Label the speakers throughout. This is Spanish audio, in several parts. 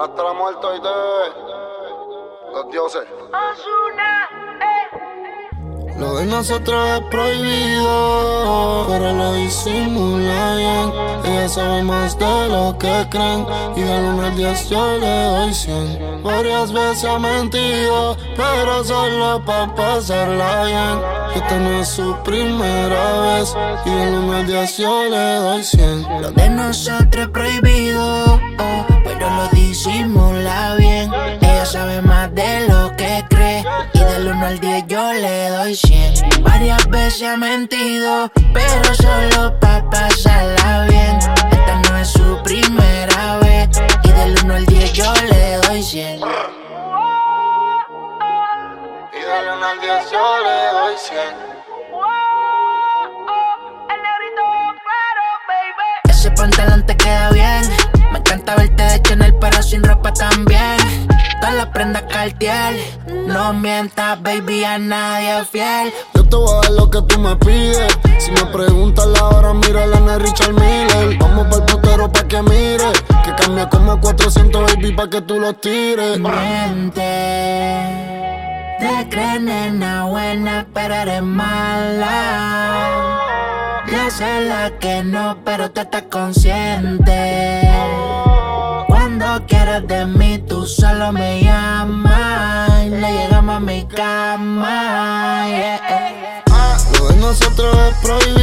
Speaker 1: hasta la muerte y te los dioses.
Speaker 2: Lo de nosotros es prohibido, pero lo disimula bien. Ella sabe más de lo que creen, y de 1 al 10 yo le doy 100. Varias veces ha mentido, pero solo pa' pasarla bien. Esta no es su primera vez, y de 1 al 10 yo le doy 100.
Speaker 3: Lo de nosotros es prohibido, oh, al 10 yo le doy 100. Varias veces ha mentido, pero solo pa' pasarla bien. Esta no es su primera vez, y del 1 al 10 yo le doy 100.
Speaker 2: Y del 1 al 10 yo le doy 100.
Speaker 3: Ese pantalón te queda bien. Me encanta verte de Chanel, pero sin ropa también. Todas las prendas Cartier. No mientas, baby, a nadie es fiel.
Speaker 2: Yo te voy a dar lo que tú me pides. Si me preguntas la hora, mira la de Richard Miller. Vamos pa'l putero pa' que mire. Que cambia como 400 baby pa' que tú los tires.
Speaker 3: Miente. Te crees nena buena, pero eres mala. Yo sé la que no, pero tú estás consciente. Quieras de mí, tú solo me llamas. Le llegamos a mi cama. yeah, yeah.
Speaker 2: Lo de nosotros es prohibido,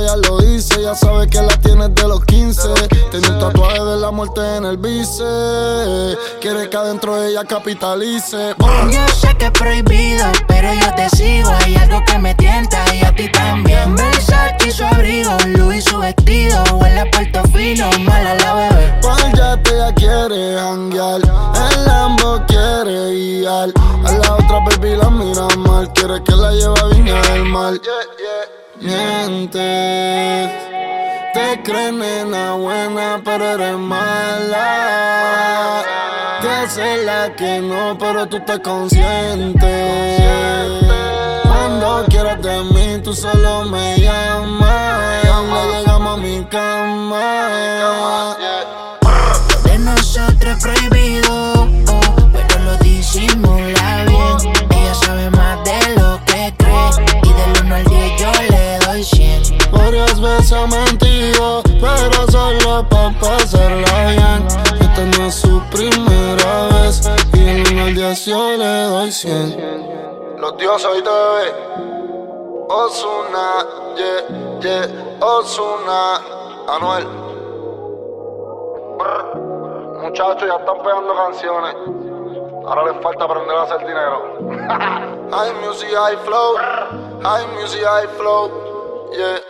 Speaker 2: ya lo dice. Ya sabe que la tienes de los 15. Tiene un tatuaje de la muerte en el bíceps. Quiere que adentro ella capitalice.
Speaker 3: Yo sé que es prohibido, pero yo te sigo. Hay algo que me tienta y a ti también. Versace y su abrigo, Louis su vestido. Huele a puerto fino, mala la bebé.
Speaker 2: Cual ya te ya quiere janguear. El Lambo quiere guiar. A la otra baby la mira mal. Quiere que la lleve a Viña del Mar. Mientes. Te crees nena buena, pero eres mala. Te hace la que no, pero tú estás consciente. Cuando quieras de mí, tú solo me llamas. Le llegamos a mi cama. Pero solo pa' pasarla bien. Esta no es su primera vez, y del 1 al 10 yo le doy 100.
Speaker 1: Los dioses, oíste, bebé. Osuna, yeah, yeah, Osuna, Anuel. Brr. Muchachos, ya están pegando canciones. Ahora les falta aprender a hacer dinero. high music, high flow. High music, high flow. Yeah.